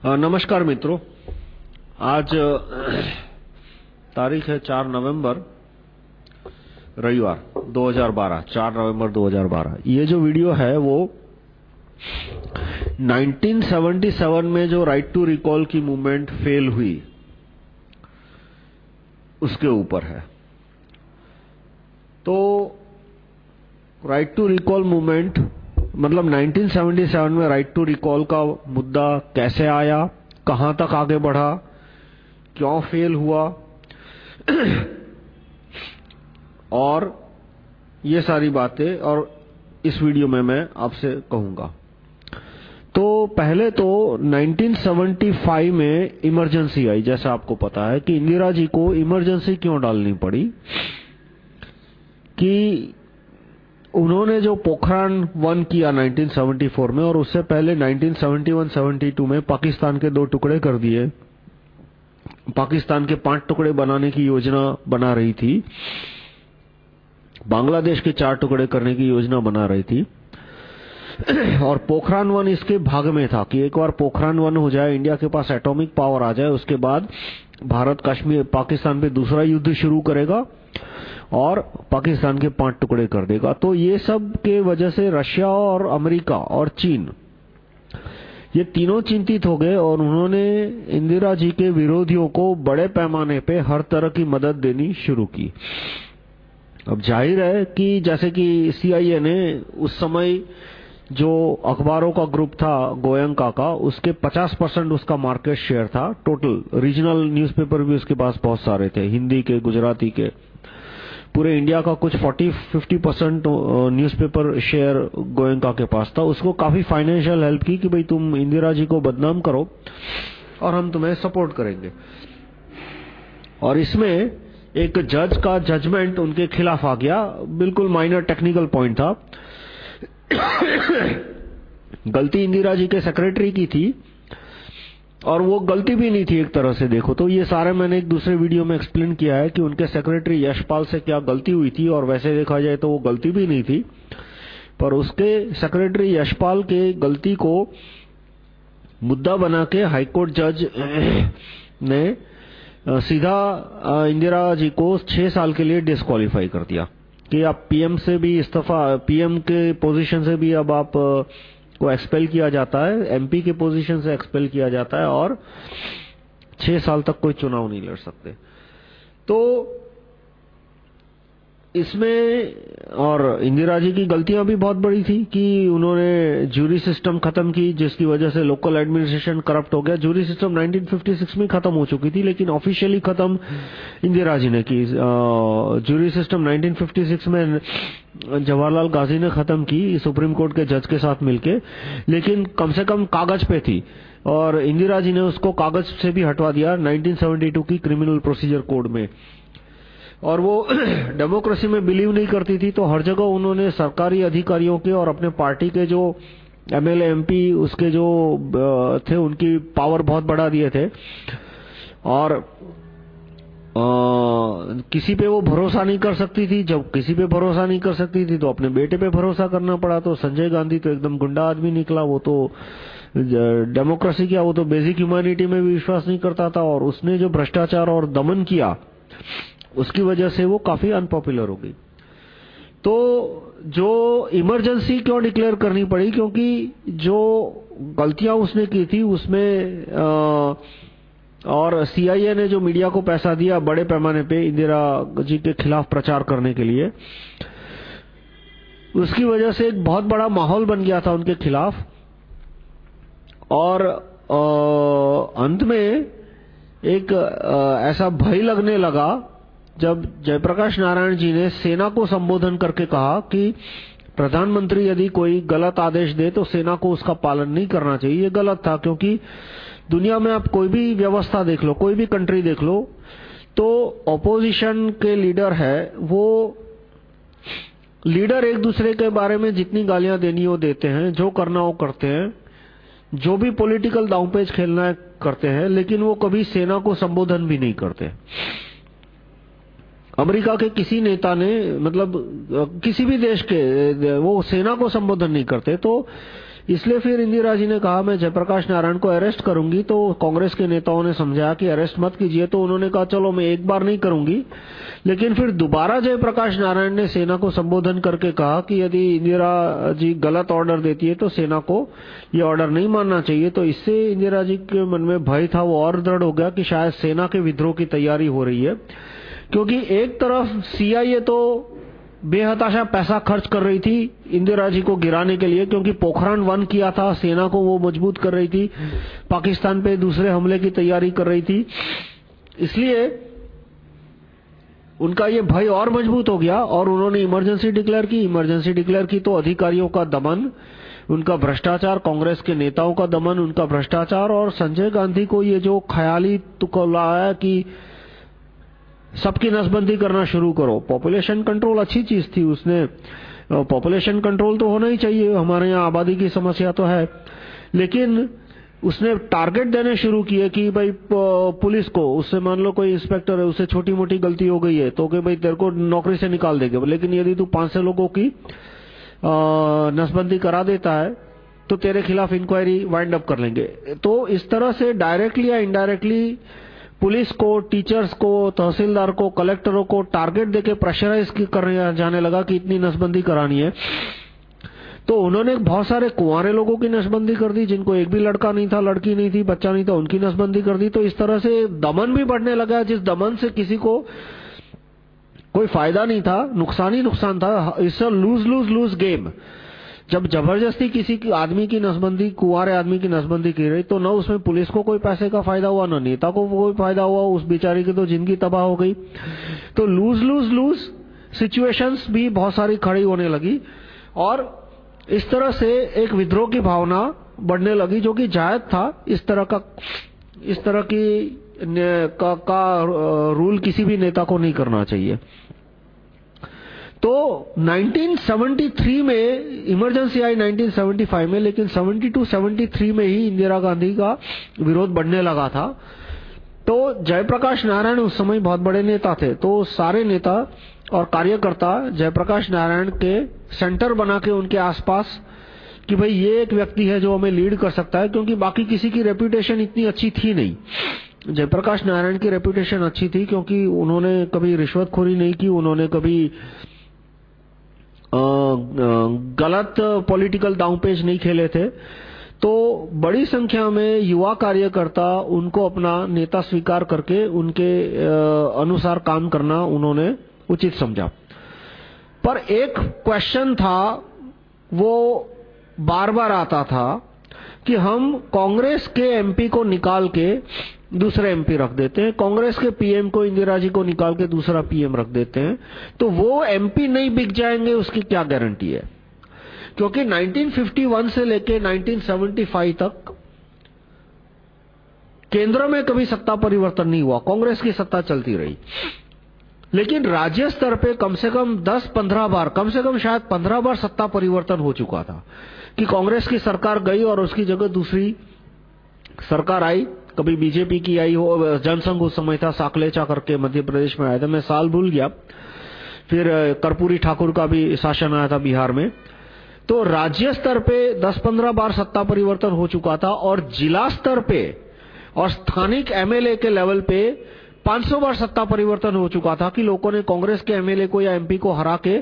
नमस्कार मित्रों। आज तारीख है 4 नवंबर, रविवार 2012 4 नवंबर 2012 ये जो वीडियो है वो 1977 में जो राइट टू रिकॉल की मूवमेंट फेल हुई, उसके ऊपर है। तो राइट टू रिकॉल मूवमेंट मतलब 1977 में राइट टू रिकॉल का मुद्दा कैसे आया, कहाँ तक आगे बढ़ा, क्यों फेल हुआ, और ये सारी बातें, और इस वीडियो में मैं आपसे कहूँगा। तो पहले तो 1975 में इमरजेंसी आई, जैसा आपको पता है कि इंदिरा जी को इमरजेंसी क्यों डालनी पड़ी? कि उन्होंने जो पोखरान वन किया 1974 में और उससे पहले 1971-72 में पाकिस्तान के दो टुकड़े कर दिए। पाकिस्तान के पाँच टुकड़े बनाने की योजना बना रही थी। बांग्लादेश के चार टुकड़े करने की योजना बना रही थी। और पोखरान वन इसके भाग में था कि एक बार पोखरान वन हो जाए, इंडिया के पास एटॉमिक पावर आ जाए, उसके बाद भारत कश्मीर पाकिस्तान पे दूसरा युद्ध शुरू करेगा। और पाकिस्तान के पाँच टुकड़े कर देगा। तो ये सब के वजह से रशिया और अमेरिका और चीन, ये तीनों चिंतित हो गए और उन्होंने इंदिरा जी के विरोधियों को बड़े पैमाने पे हर तरह की मदद देनी शुरू की। अब ज़ाहिर है कि जैसे कि सीआईए ने उस समय जो अखबारों का ग्रुप था गोयंका का, उसके 50 परसेंट उसका मार्केट शेयर था। टोटल रीजनल न्यूज़पेपर भी उसके पास बहुत सारे थे, हिंदी के, गुजराती के। पूरे इंडिया का कुछ 40-50 परसेंट न्यूज़पेपर शेयर गोयंका के पास था। उसको काफ़ी फाइनेंशियल हेल्प की कि भाई तुम इंदिरा जी को बदनाम करो और हम तुम्हें सपोर्ट करेंगे। और इसमें एक जज का जजमेंट उनके खिलाफ आ गया। बिल्कुल माइनर टेक्निकल पॉइंट था। गलती इंदिरा जी के सेक्रेटरी की थी। और वो गलती भी नहीं थी एक तरह से, देखो। तो ये सारे मैंने एक दूसरे वीडियो में एक्सप्लेन किया है कि उनके सेक्रेटरी यशपाल से क्या गलती हुई थी, और वैसे देखा जाए तो वो गलती भी नहीं थी। पर उसके सेक्रेटरी यशपाल के गलती को मुद्दा बना के हाईकोर्ट जज ने सीधा इंदिरा जी को छह साल के लिए डिस्कालीफाई कर दिया। कि आप पीएम से भी इस्तीफा पीएम के पोजीशन से भी अब आप को एक्सपेल किया जाता है एमपी के पोजीशन से एक्सपेल किया जाता है और छह साल तक कोई चुनाव नहीं लड़ सकते। तो इसमें और इंदिरा जी की गलतियाँ भी बहुत बड़ी थी कि उन्होंने जूरी सिस्टम खत्म की, जिसकी वजह से लोकल एडमिनिस्ट्रेशन करप्ट हो गया। जूरी सिस्टम 1956 में खत्म हो चुकी थी, लेकिन ऑफिशियली खत्म इंदिरा जी ने की। जूरी सिस्टम 1956 में जवाहरलाल गांधी ने खत्म की सुप्रीम कोर्ट के जज के साथ मिलके, लेकिन कम से कम कागज़ पे थी। और इंदिरा जी ने उसको कागज़ से भी हटवा दिया 1972 की क्रिमिनल प्रोसीजर कोड में। और वो डेमोक्रेसी में बिलीव नहीं करती थी तो हर जगह उन्होंने सरकारी अधिकारियों के और अपने पार्टी के जो एमएलए एमपी उसके जो थे उनकी पावर बहुत बढ़ा दिए थे। और आ, किसी पे वो भरोसा नहीं कर सकती थी। जब किसी पे भरोसा नहीं कर सकती थी तो अपने बेटे पे भरोसा करना पड़ा। तो संजय गांधी तो एकदम गुंडा आदमी निकला। वो तो डेमोक्रेसी क्या वो तो बेसिक ह्यूमैनिटी में भी विश्वास नहीं करता था। और उसने जो भ्रष्टाचार और दमन किया उसकी वजह से वो काफ़ी अनपॉपुलर हो गई। तो जो इमरजेंसी क्यों डिक्लेयर करनी पड़ी? क्योंकि जो गलतियाँ उसने की थी उसमें आ, और सीआईए ने जो मीडिया को पैसा दिया बड़े पैमाने पे इंदिरा जी के खिलाफ प्रचार करने के लिए उसकी वजह से एक बहुत बड़ा माहौल बन गया था उनके खिलाफ। और आ, अंत में एक आ, ऐसा भय लगने लगा जब जयप्रकाश नारायण जी ने सेना को संबोधन करके कहा कि प्रधानमंत्री यदि कोई गलत आदेश दे तो सेना को उसका पालन नहीं करना चाहिए। ये गलत था, क्योंकि दुनिया में आप कोई भी व्यवस्था देख लो, कोई भी कंट्री देख लो तो ऑपोजिशन के लीडर है, वो लीडर एक दूसरे के बारे में जितनी गालियाँ देनी हो देते हैं, जो करना हो करते हैं, जो भी पॉलिटिकल दांवपेच खेलना है करते हैं, लेकिन वो कभी सेना को संबोधन भी नहीं करते। अमेरिका के किसी नेता ने मतलब किसी भी देश के वो सेना को संबोधन नहीं करते तो इसलिए फिर इंदिरा जी ने कहा, मैं जयप्रकाश नारायण को अरेस्ट करूँगी। तो कांग्रेस के नेताओं ने समझाया कि अरेस्ट मत कीजिए तो उन्होंने कहा, चलो, मैं एक बार नहीं करूँगी। लेकिन फिर दोबारा जयप्रकाश नारायण ने सेना को संबोधन करके कहा कि यदि इंदिरा जी गलत ऑर्डर देती है तो सेना को ये ऑर्डर नहीं मानना चाहिए। तो इससे इंदिरा जी के मन में भय था, वो और दृढ़ हो गया कि शायद सेना के विद्रोह की तैयारी हो रही है। क्योंकि एक तरफ़ सीआईए तो बेहताशा पैसा खर्च कर रही थी इंदिरा जी को गिराने के लिए, क्योंकि पोखरण वन किया था, सेना को वो मज़बूत कर रही थी, पाकिस्तान पे दूसरे हमले की तैयारी कर रही थी। इसलिए उनका ये भय और मज़बूत हो गया और उन्होंने इमरजेंसी डिक्लेयर की। इमरजेंसी डिक्लेयर की तो अधिकारियों का दमन, उनका भ्रष्टाचार, कांग्रेस के नेताओं का दमन, उनका भ्रष्टाचार और संजय गांधी को ये जो ख्याली तुकला है कि सबकी नसबंदी करना शुरू करो। पॉपुलेशन कंट्रोल अच्छी चीज़ थी उसने। पॉपुलेशन कंट्रोल तो होना ही चाहिए। हमारे यहाँ आबादी की समस्या तो है। लेकिन उसने टारगेट देने शुरू किए कि भाई पुलिस को, उससे मान लो कोई इंस्पेक्टर है, उससे छोटी मोटी गलती हो गई है तो कि भाई तेरे को नौकरी से निकाल देंगे। लेकिन यदि तू पाँच सौ लोगों की नसबंदी करा देता है तो तेरे खिलाफ इंक्वायरी वाइंड अप कर लेंगे। तो इस तरह से डायरेक्टली या इनडायरेक्टली पुलिस को टीचर्स को, तहसीलदार को कलेक्टरों को टारगेट देके प्रेशराइज कर जाने लगा कि इतनी नसबंदी करानी है। तो उन्होंने बहुत सारे कुंवारे लोगों की नसबंदी कर दी, जिनको एक भी लड़का नहीं था, लड़की नहीं थी, बच्चा नहीं था, उनकी नसबंदी कर दी। तो इस तरह से दमन भी बढ़ने लगा जिस दमन से किसी को कोई फ़ायदा नहीं था, नुकसान ही नुकसान था। It's lose lose lose game जब ज़बरदस्ती किसी की आदमी की नसबंदी कुआरे आदमी की नसबंदी की रही तो न उसमें पुलिस को कोई पैसे का फ़ायदा हुआ न नेता को कोई फ़ायदा हुआ उस बेचारी की तो ज़िंदगी तबाह हो गई। तो लूज लूज लूज सिचुएशंस भी बहुत सारी खड़ी होने लगी और इस तरह से एक विद्रोह की भावना बढ़ने लगी जो कि जायज़ था। इस तरह का इस तरह की का, का रूल किसी भी नेता को नहीं करना चाहिए। तो 1973 में, इमरजेंसी आई 1975 में, लेकिन 72-73 में ही इंदिरा गांधी का विरोध बढ़ने लगा था। तो जयप्रकाश नारायण उस समय बहुत बड़े नेता थे। तो सारे नेता और कार्यकर्ता जयप्रकाश नारायण के सेंटर बना के उनके आसपास कि भाई ये एक व्यक्ति है जो हमें लीड कर सकता है, क्योंकि बाकी किसी की रेपुटेशन इतनी अच्छी थी नहीं। जयप्रकाश नारायण की रेपुटेशन अच्छी थी, क्योंकि उन्होंने कभी रिश्वतखोरी नहीं की, उन्होंने कभी गलत पॉलिटिकल दांवपेच नहीं खेले थे। तो बड़ी संख्या में युवा कार्यकर्ता उनको अपना नेता स्वीकार करके उनके अनुसार काम करना उन्होंने उचित समझा। पर एक क्वेश्चन था, वो बार बार आता था कि हम कांग्रेस के एमपी को निकाल के दूसरे एमपी रख देते हैं। कांग्रेस के पीएम को, इंदिरा जी को निकाल के दूसरा पीएम रख देते हैं। तो वो एमपी नहीं बिक जाएँगे, उसकी क्या गारंटी है? क्योंकि 1951 से लेके 1975 तक केंद्र में कभी सत्ता परिवर्तन नहीं हुआ। कांग्रेस की सत्ता चलती रही। लेकिन राज्य स्तर पे कम से कम 10-15 बार, कम से कम शायद 15 बार सत्ता परिवर्तन हो चुका था। कि कांग्रेस की सरकार गई और उसकी जगह दूसरी सरकार आई, कभी बीजेपी की आई हो, जनसंघ उस समय था, साकलेचा करके मध्य प्रदेश में आया था, मैं साल भूल गया। फिर कर्पूरी ठाकुर का भी शासन आया था बिहार में। तो राज्य स्तर पे 10-15 बार सत्ता परिवर्तन हो चुका था और जिला स्तर पे और स्थानिक एमएलए के लेवल पे 500 बार सत्ता परिवर्तन हो चुका था कि लोगों ने कांग्रेस के एमएलए को या एमपी को हरा के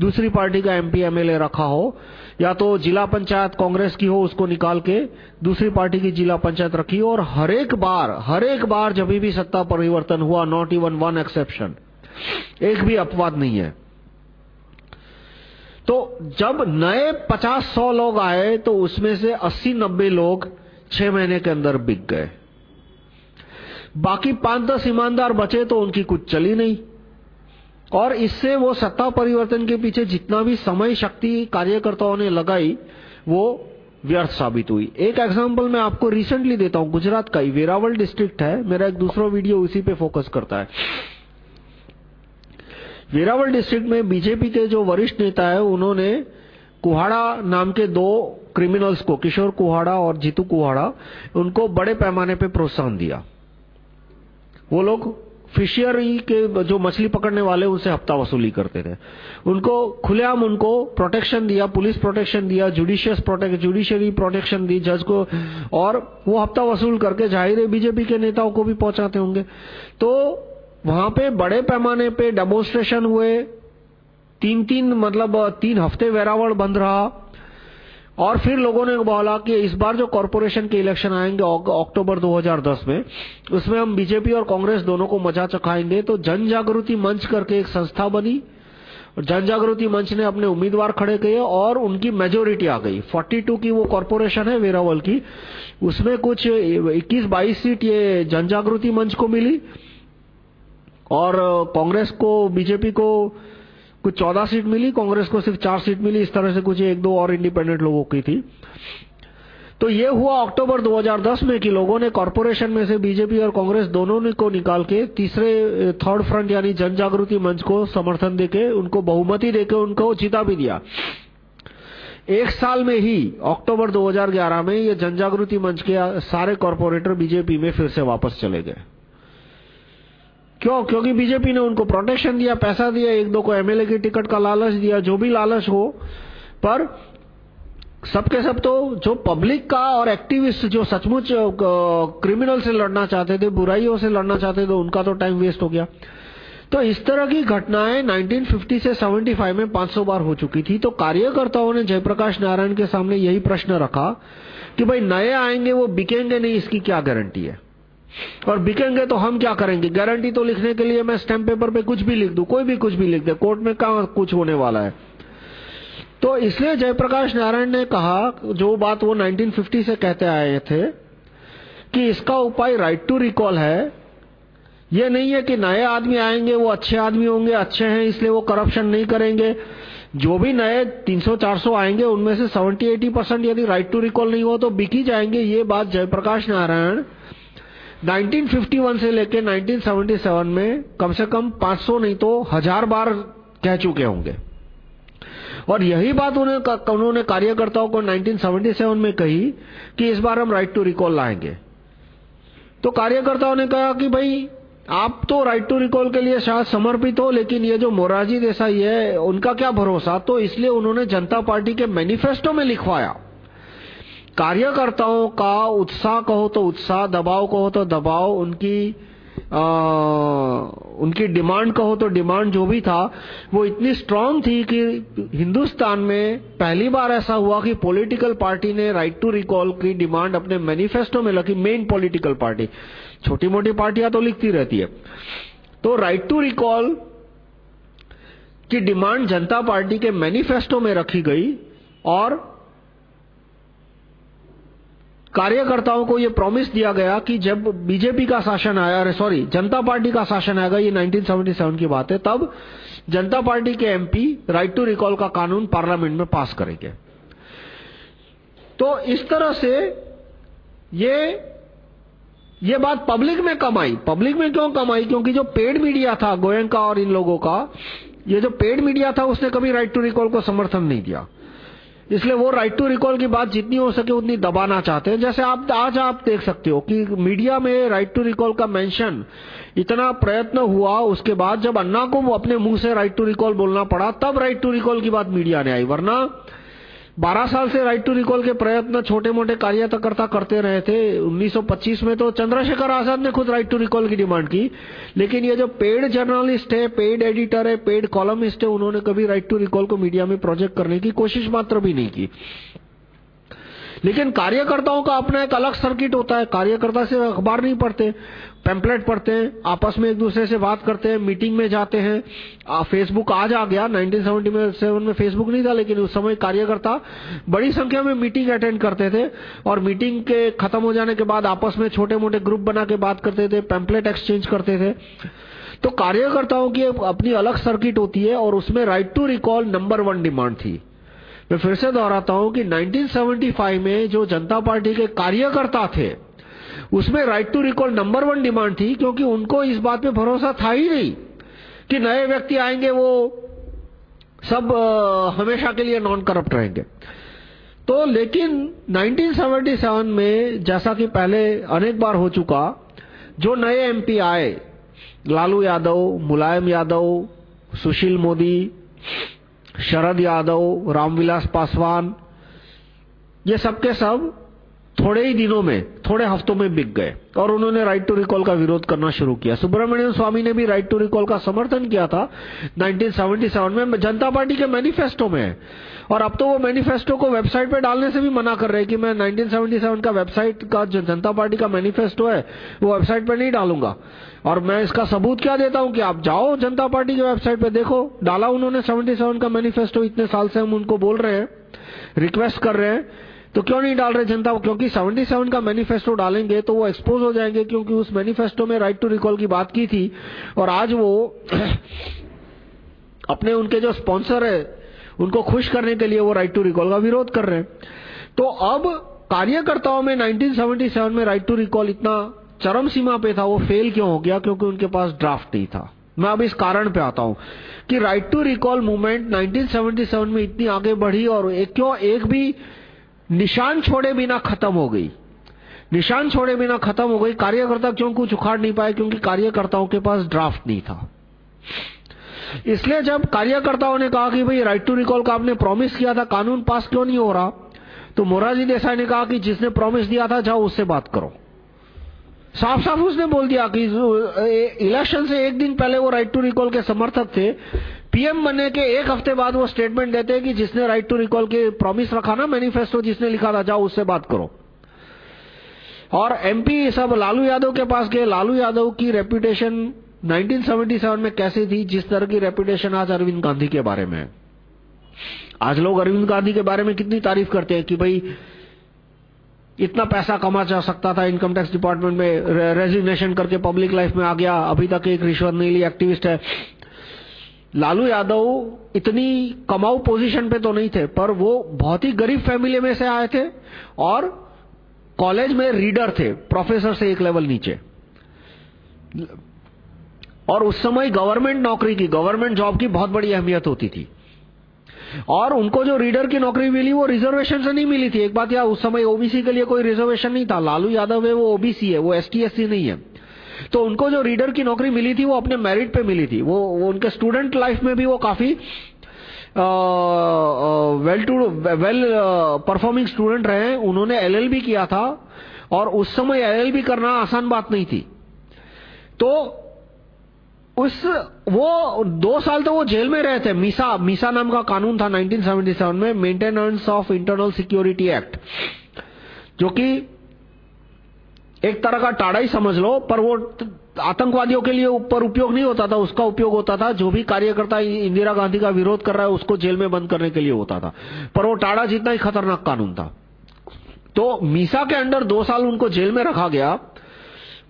दूसरी पार्टी का एमपी एमएलए रखा हो, या तो जिला पंचायत कांग्रेस की हो, उसको निकाल के दूसरी पार्टी की जिला पंचायत रखी हो, और हर एक बार, हर एक बार जब भी सत्ता परिवर्तन हुआ नॉट इवन वन एक्सेप्शन एक भी अपवाद नहीं है। तो जब नए 50-100 लोग आए तो उसमें से 80-90 लोग छह महीने के अंदर बिक गए। बाकी पाँच दस ईमानदार बचे तो उनकी कुछ चली नहीं। और इससे वो सत्ता परिवर्तन के पीछे जितना भी समय, शक्ति, कार्यकर्ताओं ने लगाई, वो व्यर्थ साबित हुई। एक एग्जांपल मैं आपको रिसेंटली देता हूँ, गुजरात का ही, वेरावल डिस्ट्रिक्ट है। मेरा एक दूसरा वीडियो उसी पे फोकस करता है। वेरावल डिस्ट्रिक्ट में बीजेपी के जो वरिष्ठ नेता है, उन्होंने कुहाड़ा नाम के दो क्रिमिनल्स को, किशोर कुहाड़ा और जीतू कुहाड़ा, उनको बड़े पैमाने पे प्रोत्साहन दिया। वो लोग फिशियरी के जो मछली पकड़ने वाले, उनसे हफ़्ता वसूली करते थे। उनको खुलेआम उनको प्रोटेक्शन दिया पुलिस प्रोटेक्शन दिया जुडिशियस प्रोटेक्शन जुडिशरी प्रोटेक्शन दी जज को, और वो हफ़्ता वसूल करके ज़ाहिर है बीजेपी के नेताओं को भी पहुंचाते होंगे। तो वहाँ पे बड़े पैमाने पे डेमोन्स्ट्रेशन हुए। तीन तीन मतलब तीन हफ़्ते वेरावल बंद रहा। और फिर लोगों ने बोला कि इस बार जो कॉरपोरेशन के इलेक्शन आएँगे अक्टूबर 2010 में, उसमें हम बीजेपी और कांग्रेस दोनों को मज़ा चखाएँगे। तो जन जागृति मंच करके एक संस्था बनी जन जागृति मंच ने अपने उम्मीदवार खड़े किए और उनकी मेजोरिटी आ गई। 42 की वो कॉरपोरेशन है वेरावल की। उसमें कुछ 21-22 सीट ये जन जागृति मंच को मिली और कांग्रेस को बीजेपी को कुछ चौदह सीट मिली, कांग्रेस को सिर्फ़ चार सीट मिली, इस तरह से कुछ एक दो और इंडिपेंडेंट लोगों की थी। तो ये हुआ अक्टूबर 2010 में कि लोगों ने कॉरपोरेशन में से बीजेपी और कांग्रेस दोनों को निकाल के तीसरे थर्ड फ्रंट यानी जन जागृति मंच को समर्थन देके, उनको बहुमति देके उनको जीता भी दिया। एक साल में ही अक्टूबर 2011 में ये जन जागृति मंच के सारे कॉरपोरेटर बीजेपी में फिर से वापस चले गए। क्यों? क्योंकि बीजेपी ने उनको प्रोटेक्शन दिया, पैसा दिया, एक दो को एमएलए की टिकट का लालच दिया, जो भी लालच हो। पर सबके सब तो जो पब्लिक का और एक्टिविस्ट जो सचमुच क्रिमिनल से लड़ना चाहते थे, बुराइयों से लड़ना चाहते थे, उनका तो टाइम वेस्ट हो गया। तो इस तरह की घटनाएँ 1950 से 75 में 500 बार हो चुकी थी। तो कार्यकर्ताओं ने जयप्रकाश नारायण के सामने यही प्रश्न रखा कि भाई नए आएँगे, वो बिकेंगे नहीं, इसकी क्या गारंटी है? और बिकेंगे तो हम क्या करेंगे? गारंटी तो लिखने के लिए मैं स्टैम्प पेपर पे कुछ भी लिख दूँ, कोई भी कुछ भी लिख दे कोर्ट में कहा कुछ होने वाला है? तो इसलिए जयप्रकाश नारायण ने कहा, जो बात वो 1950 से कहते आए थे, कि इसका उपाय राइट टू रिकॉल है। ये नहीं है कि नए आदमी आएँगे, वो अच्छे आदमी होंगे, अच्छे हैं, इसलिए वो करप्शन नहीं करेंगे। जो भी नए 300-400 आएँगे, उनमें से 70-80 परसेंट यदि राइट टू रिकॉल नहीं हुआ तो बिकी जाएँगे। ये बात जयप्रकाश नारायण 1951 से लेकर 1977 में कम से कम 500 नहीं तो हज़ार बार कह चुके होंगे। और यही बात उन्हें उन्होंने कार्यकर्ताओं को 1977 में कही कि इस बार हम राइट टू रिकॉल लाएँगे। तो कार्यकर्ताओं ने कहा कि भाई, आप तो राइट टू रिकॉल के लिए शायद समर्पित हो, लेकिन ये जो मोरारजी देसाई है, उनका क्या भरोसा? तो इसलिए उन्होंने जनता पार्टी के मैनिफेस्टो में लिखवाया। कार्यकर्ताओं का उत्साह कहो तो उत्साह दबाव कहो तो दबाव उनकी आ, उनकी डिमांड कहो तो डिमांड जो भी था वो इतनी स्ट्रांग थी कि हिंदुस्तान में पहली बार ऐसा हुआ कि पॉलिटिकल पार्टी ने राइट टू रिकॉल की डिमांड अपने मैनिफेस्टो में लिखी मेन पॉलिटिकल पार्टी छोटी मोटी पार्टियाँ तो लिखती रहती है। तो राइट टू रिकॉल की डिमांड जनता पार्टी के मैनिफेस्टो में रखी गई और कार्यकर्ताओं को यह प्रॉमिस दिया गया कि जब बीजेपी का शासन आया, अरे सॉरी जनता पार्टी का शासन आएगा, ये 1977 की बात है, तब जनता पार्टी के एमपी राइट टू रिकॉल का कानून पार्लियामेंट में पास करेंगे। तो इस तरह से ये ये बात पब्लिक में कम आई। पब्लिक में क्यों कम आई? क्योंकि जो पेड मीडिया था गोयंका और इन लोगों का, ये जो पेड मीडिया था, उसने कभी राइट टू रिकॉल को समर्थन नहीं दिया। इसलिए वो राइट टू रिकॉल की बात जितनी हो सके उतनी दबाना चाहते हैं। जैसे आप, आज आप देख सकते हो कि मीडिया में राइट टू रिकॉल का मेंशन इतना प्रयत्न हुआ, उसके बाद जब अन्ना को अपने मुँह से राइट टू रिकॉल बोलना पड़ा, तब राइट टू रिकॉल की बात मीडिया ने आई। वरना बारह साल से राइट टू रिकॉल के प्रयत्न छोटे मोटे कार्यकर्ता करते रहे थे। 1925 में तो चंद्रशेखर आज़ाद ने खुद राइट टू रिकॉल की डिमांड की। लेकिन ये जो पेड जर्नलिस्ट है पेड एडिटर है पेड कॉलमिस्ट है, उन्होंने कभी राइट टू रिकॉल को मीडिया में प्रोजेक्ट करने की कोशिश मात्र भी नहीं की। लेकिन कार्यकर्ताओं का अपना एक अलग सर्किट होता है। कार्यकर्ता से अखबार नहीं पढ़ते। पैम्पलेट पढ़ते हैं आपस में एक दूसरे से बात करते हैं मीटिंग में जाते हैं। फेसबुक आज आ गया 1977 में फेसबुक नहीं था, लेकिन उस समय कार्यकर्ता बड़ी संख्या में मीटिंग अटेंड करते थे और मीटिंग के खत्म हो जाने के बाद आपस में छोटे मोटे ग्रुप बना के बात करते थे पैम्पलेट एक्सचेंज करते थे। तो कार्यकर्ताओं की अपनी अलग सर्किट होती है और उसमें right to recall number one demand थी। मैं फिर से दोहराता हूँ कि 1975 में जो जनता पार्टी के कार्यकर्ता थे उसमें right to recall number one demand थी, क्योंकि उनको इस बात पे भरोसा था ही नहीं कि नए व्यक्ति आएँगे, वो सब हमेशा के लिए नॉन करप्ट रहेंगे। तो लेकिन 1977 में जैसा कि पहले अनेक बार हो चुका, जो नए एमपी आए, लालू यादव, मुलायम यादव, सुशील मोदी, शरद यादव, रामविलास पासवान, ये सब के सब थोड़े ही दिनों में, थोड़े हफ्तों में बिक गए। और उन्होंने राइट टू रिकॉल का विरोध करना शुरू किया। सुब्रमण्यम स्वामी ने भी राइट टू रिकॉल का समर्थन किया था। 1977 में जनता पार्टी के मैनिफेस्टो में और अब तो वो मैनिफेस्टो को वेबसाइट पे डालने से भी मना कर रहे हैं कि मैं 1977 का वेबसाइट का, जो जनता पार्टी का मैनिफेस्टो है, वो वेबसाइट पे नहीं डालूँगा। और मैं इसका सबूत क्या देता हूँ कि आप जाओ जनता पार्टी की वेबसाइट पे देखो, डाला उन्होंने 77 का मैनिफेस्टो इतने साल से हम उनको बोल रहे हैं रिक्वेस्ट कर रहे हैं। तो क्यों नहीं डाल रहे जनता? क्योंकि 77 का मैनिफेस्टो डालेंगे तो वो एक्सपोज हो जाएँगे, क्योंकि उस मैनिफेस्टो में राइट टू रिकॉल की बात की थी। और आज वो अपने उनके जो स्पॉन्सर है, उनको खुश करने के लिए वो राइट टू रिकॉल का विरोध कर रहे हैं। तो अब कार्यकर्ताओं में 1977 में राइट टू रिकॉल इतना चरम सीमा पे था, वो फेल क्यों हो गया? क्योंकि उनके पास ड्राफ्ट नहीं था। मैं अब इस कारण पे आता हूँ कि राइट टू रिकॉल मूवमेंट 1977 में इतनी आगे बढ़ी और एक क्यों एक भी निशान छोड़े बिना खत्म हो गई। निशान छोड़े बिना खत्म हो गई। कार्यकर्ता क्यों कुछ उखाड़ नहीं पाए? क्योंकि कार्यकर्ताओं के पास ड्राफ्ट नहीं था। इसलिए जब कार्यकर्ताओं ने कहा कि भाई राइट टू रिकॉल का आपने प्रॉमिस किया था, कानून पास क्यों नहीं हो रहा? तो मोरारजी देसाई ने कहा कि जिसने प्रॉमिस दिया था, जाओ उससे बात करो। साफ़ साफ़ उसने बोल दिया कि, इलेक्शन से एक दिन पहले वो राइट टू रिकॉल के समर्थक थे। पीएम बनने के एक हफ़्ते बाद वो स्टेटमेंट देते हैं कि जिसने राइट टू रिकॉल के प्रॉमिस रखा ना मैनिफेस्टो जिसने लिखा था, जाओ उससे बात करो। और एमपी सब लालू यादव के पास गए। लालू यादव की रेपुटेशन 1977 में कैसी थी? जिस तरह की रेपुटेशन आज अरविंद गांधी के बारे में आज लोग अरविंद गांधी के बारे में कितनी तारीफ़ करते हैं कि भाई, इतना पैसा कमा जा सकता था इनकम टैक्स डिपार्टमेंट में रेजिग्नेशन करके पब्लिक लाइफ में आ गया। अभी तक एक रिश्वत नहीं ली एक्टिविस्ट है। लालू यादव इतनी कमाऊ पोजीशन पे तो नहीं थे, पर वो बहुत ही गरीब फैमिली में से आए थे और कॉलेज में रीडर थे प्रोफेसर से एक लेवल नीचे। और उस समय गवर्नमेंट नौकरी की गवर्नमेंट जॉब की बहुत बड़ी अहमियत होती थी। और उनको जो रीडर की नौकरी मिली, वो रिजर्वेशन से नहीं मिली थी। एक बात यार, उस समय ओबीसी के लिए कोई रिजर्वेशन नहीं था। लालू यादव है, वो ओबीसी है, वो एसटी नहीं है। तो उनको जो रीडर की नौकरी मिली थी वो अपने मेरिट पे मिली थी। वो, वो उनके स्टूडेंट लाइफ में भी वो काफ़ी well to well performing student रहे। उन्होंने एलएलबी किया था और उस समय एलएलबी करना आसान बात नहीं थी। तो उस वो दो साल तो वो जेल में रहे थे। मीसा मीसा नाम का कानून था 1977 में maintenance of internal security act जो कि एक तरह का टाड़ा ही समझ लो, पर वो आतंकवादियों के लिए ऊपर उपयोग नहीं होता था, उसका उपयोग होता था, जो भी कार्यकर्ता इंदिरा गांधी का विरोध कर रहा है, उसको जेल में बंद करने के लिए होता था। पर वो टाड़ा जितना ही खतरनाक कानून था। तो मीसा के अंडर दो साल उनको जेल में रखा गया,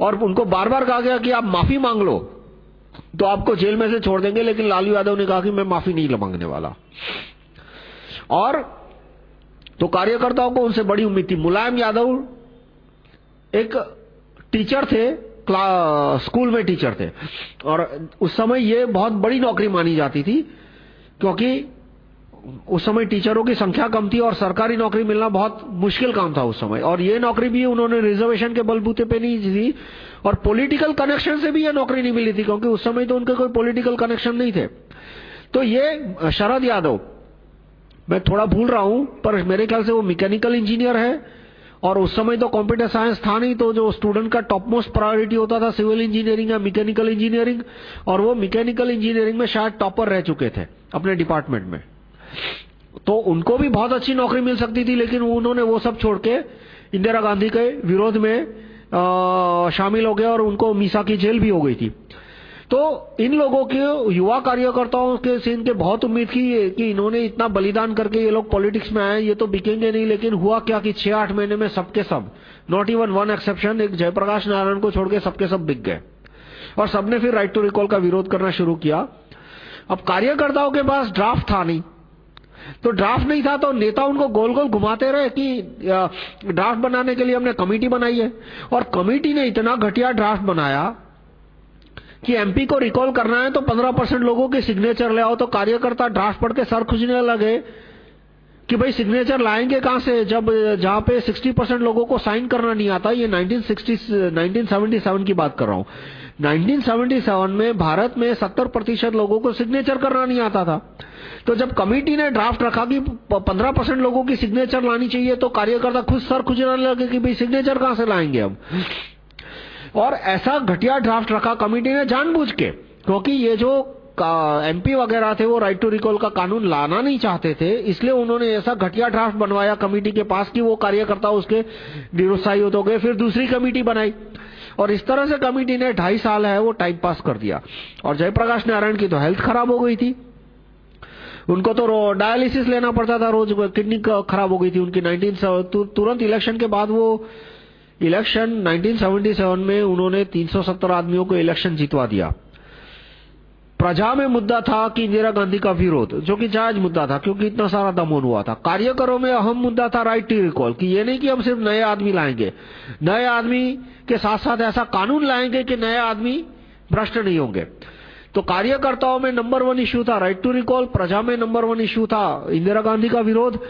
और उनको बार बार कहा गया कि आप माफ़ी मांग लो तो आपको जेल में से छोड़ देंगे, लेकिन लालू यादव ने कहा कि मैं माफ़ी नहीं मांगने वाला। और तो कार्यकर्ताओं को उनसे बड़ी उम्मीद थी। मुलायम यादव एक टीचर थे स्कूल में टीचर थे। और उस समय ये बहुत बड़ी नौकरी मानी जाती थी, क्योंकि उस समय टीचरों की संख्या कम थी और सरकारी नौकरी मिलना बहुत मुश्किल काम था उस समय। और ये नौकरी भी उन्होंने रिजर्वेशन के बलबूते पे नहीं दी और पॉलिटिकल कनेक्शन से भी ये नौकरी नहीं मिली थी, क्योंकि उस समय तो उनके कोई पॉलिटिकल कनेक्शन नहीं थे। तो ये, शरद यादव, मैं थोड़ा भूल रहा हूँ, पर मेरे ख्याल से वो मैकेनिकल इंजीनियर है और उस समय तो कंप्यूटर साइंस था नहीं तो जो स्टूडेंट का टॉप मोस्ट प्रायोरिटी होता था सिविल इंजीनियरिंग या मैकेनिकल इंजीनियरिंग और वो मैकेनिकल इंजीनियरिंग में शायद टॉपर रह चुके थे अपने डिपार्टमेंट में। तो उनको भी बहुत अच्छी नौकरी मिल सकती थी लेकिन उन्होंने वो सब छोड़ के इंदिरा गांधी के विरोध में आ, शामिल हो गए और उनको मीसा की जेल भी हो गई थी। तो इन लोगों के युवा कार्यकर्ताओं के से इनके बहुत उम्मीद की कि इन्होंने इतना बलिदान करके ये लोग पॉलिटिक्स में आए, ये तो बिकेंगे नहीं, लेकिन हुआ क्या कि छह आठ महीने में सबके सब नॉट इवन वन एक्सेप्शन एक जयप्रकाश नारायण को छोड़ के सबके सब बिक गए। और सबने फिर राइट टू रिकॉल का विरोध करना शुरू किया। अब कार्यकर्ताओं के पास ड्राफ्ट था नहीं। तो ड्राफ्ट नहीं था तो नेता उनको गोल गोल घुमाते रहे कि ड्राफ्ट बनाने के लिए हमने कमेटी बनाई है। और कमेटी ने इतना घटिया ड्राफ्ट बनाया कि एमपी को रिकॉल करना है तो 15 परसेंट लोगों के सिग्नेचर ले आओ तो कार्यकर्ता ड्राफ्ट पढ़ के सर खुजने लगे कि भाई सिग्नेचर लाएँगे कहाँ से? जब, जहाँ पे 60 परसेंट लोगों को साइन करना नहीं आता, ये 1960 1977 की बात कर रहा हूँ। 1977 में भारत में 70 प्रतिशत लोगों को सिग्नेचर करना नहीं आता था। तो जब कमेटी ने ड्राफ्ट रखा कि 15 परसेंट लोगों की सिग्नेचर लानी चाहिए तो कार्यकर्ता खुद सर खुजने लगे कि भाई सिग्नेचर कहाँ से लाएँगे हम और ऐसा घटिया ड्राफ्ट रखा कमेटी ने जानबूझ के, क्योंकि ये जो एमपी वगैरह थे, वो राइट टू रिकॉल का कानून लाना नहीं चाहते थे, इसलिए उन्होंने ऐसा घटिया ड्राफ्ट बनवाया कमेटी के पास कि वो कार्यकर्ता उसके निरुत्साहित हो गए, फिर दूसरी कमेटी बनाई। और इस तरह से कमेटी ने ढाई साल है, वो टाइम पास कर दिया। और जयप्रकाश नारायण की तो हेल्थ खराब हो गई थी। उनको तो डायलिसिस लेना पड़ता था रोज किडनी खराब हो गई थी उनकी। 19 तुरंत इलेक्शन के बाद वो इलेक्शन 1977 में उन्होंने 370 आदमियों को इलेक्शन जीतवा दिया। प्रजा में मुद्दा था कि इंदिरा गांधी का विरोध, जो कि जायज़ मुद्दा था, क्योंकि इतना सारा दमन हुआ था। कार्यकरों में अहम मुद्दा था राइट टू रिकॉल, कि ये नहीं कि हम सिर्फ़ नए आदमी लाएँगे। नए आदमी के साथ साथ ऐसा कानून लाएँगे कि नए आदमी भ्रष्ट नहीं होंगे। तो कार्यकर्ताओं में नंबर वन इश्यू था राइट टू रिकॉल, प्रजा में नंबर वन इश्यू था इंदिरा गांधी का विरोध,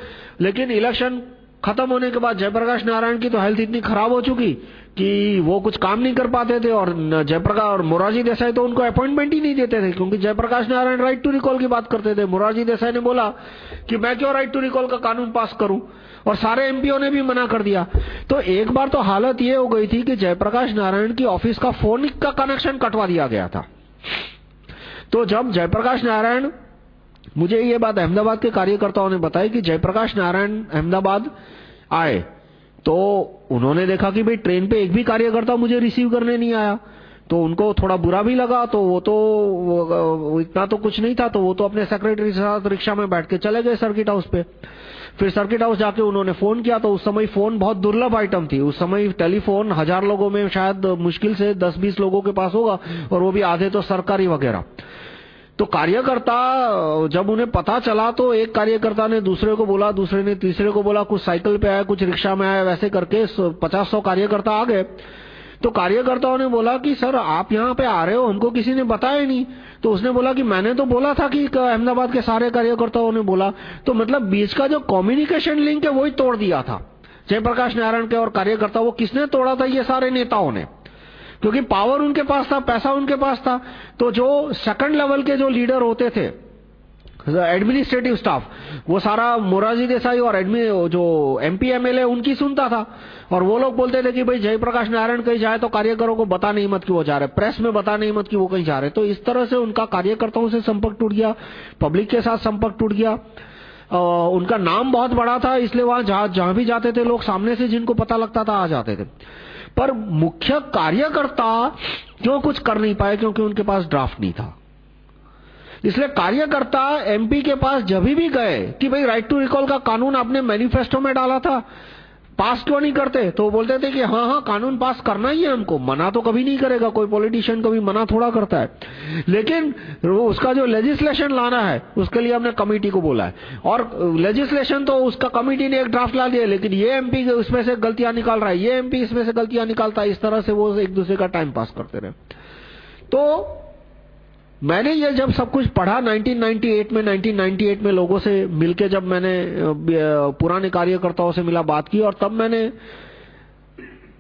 लेकिन इलेक्शन खत्म होने के बाद जयप्रकाश नारायण की तो हेल्थ इतनी खराब हो चुकी कि वो कुछ काम नहीं कर पाते थे और जयप्रकाश और मोरारजी देसाई तो उनको अपॉइंटमेंट ही नहीं देते थे, क्योंकि Jayaprakash Narayan right to recall की बात करते थे। मोरारजी देसाई ने बोला कि मैं क्यों राइट टू रिकॉल का कानून पास करूँ? और सारे एमपीओ ने भी मना कर दिया। तो एक बार तो हालत ये हो गई थी कि जयप्रकाश नारायण की ऑफ़िस का फ़ोन का कनेक्शन कटवा दिया गया था। तो जब जयप्रकाश नारायण मुझे ये बात अहमदाबाद के कार्यकर्ताओं ने बताई कि जयप्रकाश नारायण अहमदाबाद आए तो उन्होंने देखा कि भाई ट्रेन पे एक भी कार्यकर्ता मुझे रिसीव करने नहीं आया। तो उनको थोड़ा बुरा भी लगा तो वो तो वो, इतना तो कुछ नहीं था तो वो तो अपने सेक्रेटरी के साथ रिक्शा में बैठ के चले गए सर्किट हाउस पे। फिर सर्किट हाउस जाके उन्होंने फ़ोन किया तो उस समय फ़ोन बहुत दुर्लभ आइटम थी। उस समय टेलीफोन हज़ार लोगों में शायद मुश्किल से 10-20 लोगों के पास होगा और वो भी आधे तो सरकारी वगैरह। तो कार्यकर्ता, जब उन्हें पता चला तो एक कार्यकर्ता ने दूसरे को बोला, दूसरे ने तीसरे को बोला, कुछ साइकिल पे आया, कुछ रिक्शा में आया, वैसे करके पचास सौ कार्यकर्ता आ गए। तो कार्यकर्ताओं ने बोला कि, सर, आप यहाँ पे आ रहे हो, हमको किसी ने बताया नहीं। तो उसने बोला कि, मैंने तो बोला था कि अहमदाबाद के सारे कार्यकर्ताओं ने बोला। तो मतलब बीच का जो कम्युनिकेशन लिंक है, वही तोड़ दिया था। जयप्रकाश नारायण के और कार्यकर्ता, वो किसने तोड़ा था ये सारे नेताओं ने? क्योंकि पावर उनके पास था पैसा उनके पास था। तो जो सेकंड लेवल के जो लीडर होते थे एडमिनिस्ट्रेटिव स्टाफ वो सारा मोरारजी देसाई और जो एमपी एमएलए उनकी सुनता था। और वो लोग बोलते थे कि भाई जयप्रकाश नारायण कहीं जाए तो कार्यकरों को बता नहीं मत कि वो जा रहे प्रेस में बता नहीं मत कि वो कहीं जा रहे तो इस तरह से उनका कार्यकर्ताओं से संपर्क टूट गया पब्लिक के साथ संपर्क टूट गया। आ, उनका नाम बहुत बड़ा था इसलिए वहाँ जहाँ भी जाते थे लोग सामने से जिनको पता लगता था आ जाते थे। पर मुख्य कार्यकर्ता क्यों कुछ कर नहीं पाए क्योंकि उनके पास ड्राफ्ट नहीं था। इसलिए कार्यकर्ता एमपी के पास जब भी गए कि भाई राइट टू रिकॉल का कानून आपने मैनिफेस्टो में डाला था पास क्यों नहीं करते? तो बोलते थे कि हाँ हाँ कानून पास करना ही है हमको। मना तो कभी नहीं करेगा, कोई पॉलिटिशियन कभी मना थोड़ा करता है। लेकिन उसका जो लेजिस्लेशन लाना है, उसके लिए हमने कमेटी को बोला है। और लेजिस्लेशन तो उसका कमेटी ने एक ड्राफ्ट ला दिया लेकिन ये एमपी उसमें से गलतियाँ निकाल रहा है। ये एमपी इसमें से गलतियाँ निकालता है, इस तरह से वो एक दूसरे का टाइम पास करते रहे। तो मैंने ये जब सब कुछ पढ़ा 1998 में 1998 में लोगों से मिलके जब मैंने पुराने कार्यकर्ताओं से मिला, बात की, और तब मैंने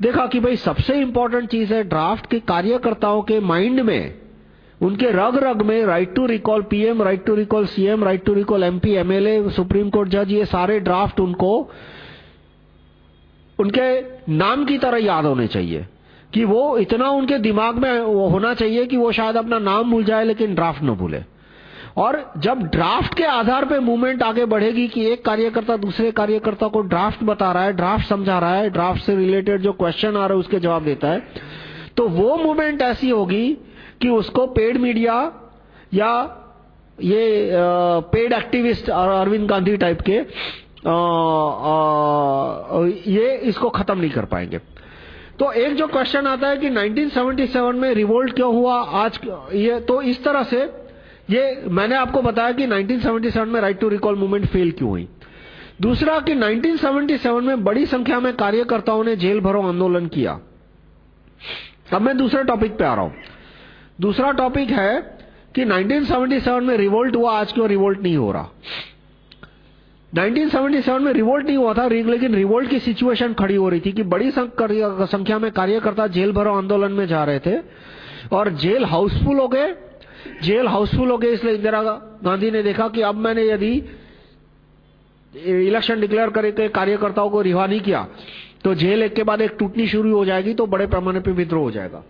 देखा कि भाई सबसे इंपॉर्टेंट चीज़ है ड्राफ्ट के कार्यकर्ताओं के माइंड में, उनके रग रग में right to recall PM right to recall CM right to recall MP MLA supreme court जज ये सारे ड्राफ्ट उनको, उनके नाम की तरह याद होने चाहिए। कि वो इतना उनके दिमाग में होना चाहिए कि वो शायद अपना नाम भूल जाए लेकिन ड्राफ्ट न भूले। और जब ड्राफ्ट के आधार पे मूवमेंट आगे बढ़ेगी कि एक कार्यकर्ता दूसरे कार्यकर्ता को ड्राफ्ट बता रहा है ड्राफ्ट समझा रहा है ड्राफ्ट से रिलेटेड जो क्वेश्चन आ रहे हैं उसके जवाब देता है तो वो मूवमेंट ऐसी होगी कि उसको पेड मीडिया या ये paid activist Arvind Gandhi type के आ, आ, ये इसको खत्म नहीं कर पाएँगे। तो एक जो क्वेश्चन आता है कि 1977 में रिवोल्ट क्यों हुआ? आज ये तो इस तरह से, ये मैंने आपको बताया कि 1977 में right to recall movement fail क्यों हुई। दूसरा कि 1977 में बड़ी संख्या में कार्यकर्ताओं ने जेल भरो आंदोलन किया। अब मैं दूसरे टॉपिक पे आ रहा हूँ। दूसरा टॉपिक है कि 1977 में रिवोल्ट हुआ, आज क्यों रिवोल्ट नहीं हो रहा? 1977 में रिवोल्ट नहीं हुआ था लेकिन रिवोल्ट की सिचुएशन खड़ी हो रही थी कि बड़ी संख्या में कार्यकर्ता जेल भरो आंदोलन में जा रहे थे और जेल हाउसफुल हो गए। जेल हाउसफुल हो गए इसलिए इंदिरा गांधी ने देखा कि अब मैंने यदि इलेक्शन डिक्लेयर करके कार्यकर्ताओं को रिहा नहीं किया तो जेल एक के बाद एक टूटनी शुरू हो जाएगी तो बड़े पैमाने पर विद्रोह हो जाएगा।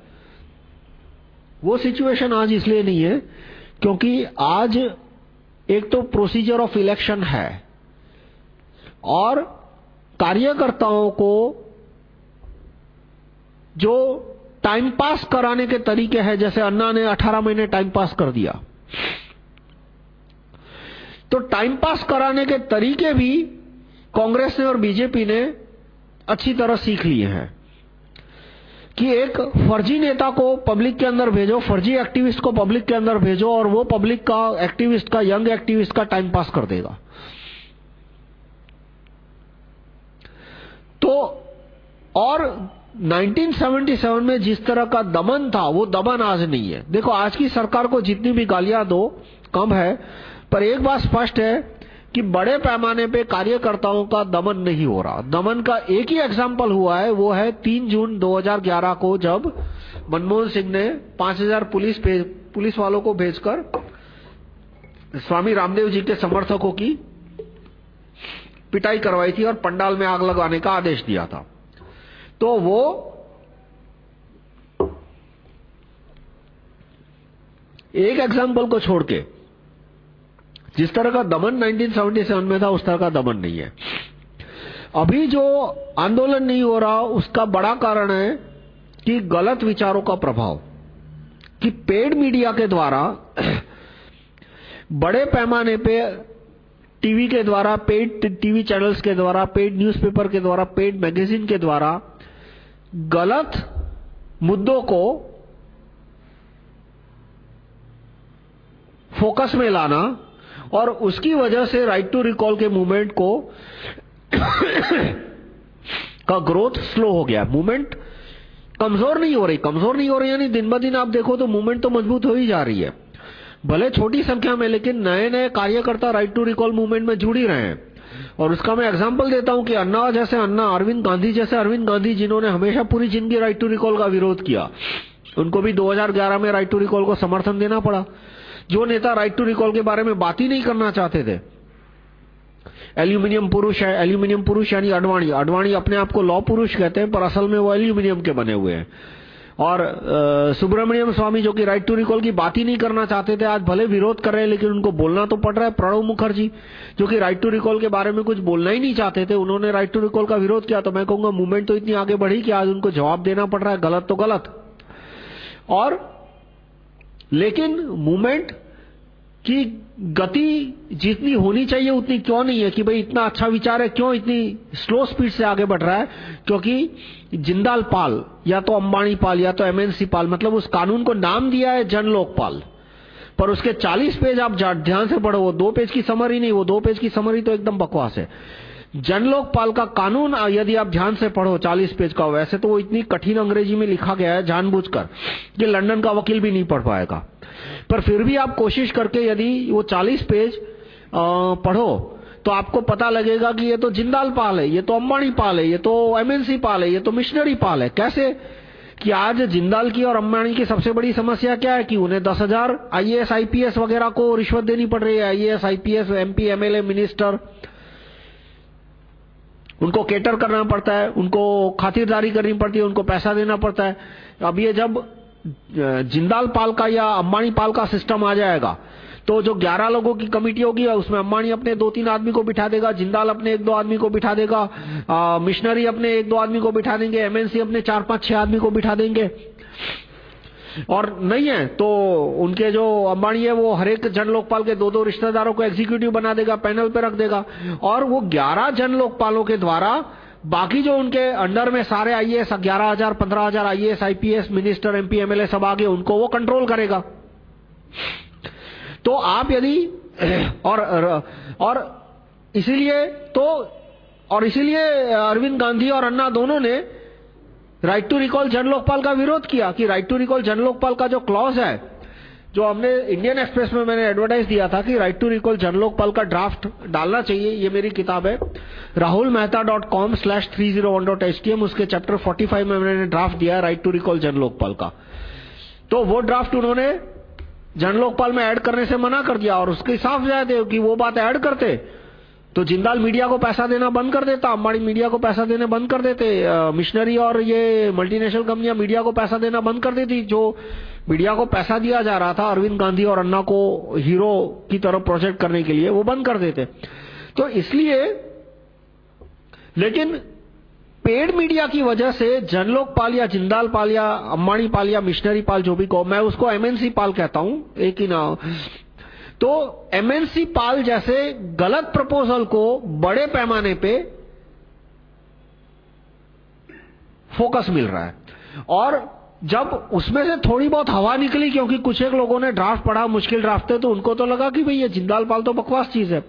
वो सिचुएशन आज इसलिए नहीं है, क्योंकि आज एक तो प्रोसीजर ऑफ़ इलेक्शन है। और कार्यकर्ताओं को जो टाइम पास कराने के तरीके हैं, जैसे अन्ना ने 18 महीने टाइम पास कर दिया। तो टाइम पास कराने के तरीके भी कांग्रेस ने और बीजेपी ने अच्छी तरह सीख लिए हैं कि एक फर्जी नेता को पब्लिक के अंदर भेजो, फर्जी एक्टिविस्ट को पब्लिक के अंदर भेजो और वो पब्लिक का एक्टिविस्ट का यंग एक्टिविस्ट का टाइम पास कर देगा। तो और 1977 में जिस तरह का दमन था, वो दमन आज नहीं है। देखो, आज की सरकार को जितनी भी गालियाँ दो, कम है, पर एक बात स्पष्ट है कि बड़े पैमाने पे कार्यकर्ताओं का दमन नहीं हो रहा। दमन का एक ही एग्ज़ाम्पल हुआ है, वो है 3 जून 2011 को जब मनमोहन सिंह ने 5000 पुलिस पुलिस वालों को भेजकर स्वामी रामदेव जी के समर्थकों की पिटाई करवाई थी और पंडाल में आग लगाने का आदेश दिया था। तो वो एक एग्ज़ाम्पल को छोड़ के, जिस तरह का दमन 1977 में था, उस तरह का दमन नहीं है। अभी जो आंदोलन नहीं हो रहा, उसका बड़ा कारण है कि गलत विचारों का प्रभाव, कि पेड मीडिया के द्वारा बड़े पैमाने पे टीवी के द्वारा पेड टीवी चैनल्स के द्वारा पेड न्यूज़पेपर के द्वारा पेड मैगजीन के द्वारा गलत मुद्दों को फोकस में लाना और उसकी वजह से राइट टू रिकॉल के मूवमेंट को का ग्रोथ स्लो हो गया। मूवमेंट कमज़ोर नहीं हो रही, कमज़ोर नहीं हो रही, यानी दिन ब दिन आप देखो तो मूवमेंट तो मज़बूत हो ही जा रही है। भले छोटी संख्या में, लेकिन नए नए कार्यकर्ता राइट टू रिकॉल मूवमेंट में जुड़ रहे। हैं और उसका मैं एग्जांपल देता हूँ कि अन्ना जैसे अन्ना, अरविंद गांधी जैसे अरविंद गांधी जिन्होंने हमेशा पूरी ज़िंदगी राइट टू रिकॉल का विरोध किया। उनको भी 2011 में राइट टू रिकॉल को समर्थन देना पड़ा। जो नेता राइट टू रिकॉल के बारे में बात ही नहीं करना चाहते थे। एल्यूमिनियम पुरुष है, एल्यूमिनियम पुरुष यानी अडवाणी। अडवाणी अपने आप को लॉ पुरुष कहते हैं, पर असल में वो एल्यूमिनियम के बने हुए हैं। और सुब्रमण्यम स्वामी जो कि राइट टू रिकॉल की बात ही नहीं करना चाहते थे, आज भले विरोध कर रहे हैं, लेकिन उनको बोलना तो पड़ रहा है। प्रणव मुखर्जी, जो कि राइट टू रिकॉल के बारे में कुछ बोलना ही नहीं चाहते थे, उन्होंने राइट टू रिकॉल का विरोध किया। तो मैं कहूँगा मूवमेंट तो इतनी आगे बढ़ी कि आज उनको जवाब देना पड़ रहा है। गलत तो गलत। और, लेकिन मूवमेंट कि गति जितनी होनी चाहिए उतनी क्यों नहीं है? कि भाई इतना अच्छा विचार है, क्यों इतनी स्लो स्पीड से आगे बढ़ रहा है? क्योंकि जिंदाल पाल, या तो अंबानी पाल, या तो एमएनसी पाल मतलब उस कानून को नाम दिया है जन लोकपाल पर उसके 40 पेज आप ध्यान से पढ़ो, वो दो पेज की समरी नहीं, वो दो पेज की समरी तो एकदम बकवास है। जन लोकपाल का कानून यदि आप ध्यान से पढ़ो 40 पेज का, वैसे तो वो इतनी कठिन अंग्रेज़ी में लिखा गया है जानबूझकर, कि लंदन का वकील भी नहीं पढ़ पाएगा। पर फिर भी आप कोशिश करके यदि वो 40 पेज पढ़ो तो आपको पता लगेगा कि ये तो जिंदाल पाल है, ये तो अंबानी पाल है, ये तो एमएनसी पाल है, ये तो मिशनरी पाल है। कैसे? कि आज जिंदाल की और अंबानी की सबसे बड़ी समस्या क्या है कि उन्हें दस हज़ार आईएएस, आईपीएस वगैरह को रिश्वत देनी पड़ रही है। IAS, IPS, MP, MLA, minister, उनको केटर करना पड़ता है, उनको खातिरदारी करनी पड़ती है, उनको पैसा देना पड़ता है। अब ये जब जिंदाल पाल का या अंबानी पाल का सिस्टम आ जाएगा। तो जो 11 लोगों की कमिटी होगी, उसमें अंबानी अपने दो तीन आदमी को बिठा देगा, जिंदाल अपने एक दो आदमी को बिठा देगा मिशनरी अपने एक दो आदमी को बिठा देंगे एमएनसी अपने चार पाँच छह आदमी को बिठा देंगे। और नहीं है तो उनके जो अंबानी है, वो हर एक जन लोकपाल के दो दो रिश्तेदारों को एग्जीक्यूटिव बना देगा पैनल पे रख देगा। और वो 11 जन लोकपालों के द्वारा बाकी जो उनके अंडर में सारे आईएएस ग्यारह हज़ार, पंद्रह हज़ार IAS IPS minister MP MLA सब आगे, उनको वो कंट्रोल करेगा। तो आप यदि, और और इसीलिए तो और इसीलिए अरविंद गांधी और अन्ना दोनों ने राइट टू रिकॉल जन लोकपाल का विरोध किया कि राइट टू रिकॉल जन लोकपाल का जो क्लॉज है जो हमने इंडियन एक्सप्रेस में मैंने एडवर्टाइज दिया था कि राइट टू रिकॉल जन लोकपाल का ड्राफ्ट डालना चाहिए, ये मेरी किताब है। Rahul Mehta dot com slash three zero one dot H T M उसके चैप्टर फोर्टी फाइव में मैंने ड्राफ्ट दिया राइट टू रिकॉल जन लोकपाल का। तो वो ड्राफ्ट उन्होंने जन लोकपाल में एड करने से मना कर दिया और उसके साफ़ जाते कि वो बात एड करते। तो जिंदाल मीडिया को पैसा देना बंद कर देता, अंबानी मीडिया को पैसा देने बंद कर देते मिशनरी और ये मल्टीनेशनल कंपनियाँ मीडिया को पैसा देना बंद कर देती, जो मीडिया को पैसा दिया जा रहा था, अरविंद गांधी और अन्ना को हीरो की तरफ़ प्रोजेक्ट करने के लिए, वो बंद कर देते। तो इसलिए, लेकिन पेड मीडिया की वजह से जनलोक पाल या जिंदाल पाल या अंबानी पाल या मिशनरी पाल जो भी कहो मैं उसको एमएनसी पाल कहता हूँ, एक ही नाम तो एमएनसी पाल जैसे गलत प्रपोजल को बड़े पैमाने पे फोकस मिल रहा है। और जब उसमें से थोड़ी बहुत हवा निकली, क्योंकि कुछ एक लोगों ने ड्राफ्ट पढ़ा, मुश्किल ड्राफ्ट थे तो उनको तो लगा कि भाई ये जिंदाल पाल तो बकवास चीज़ है।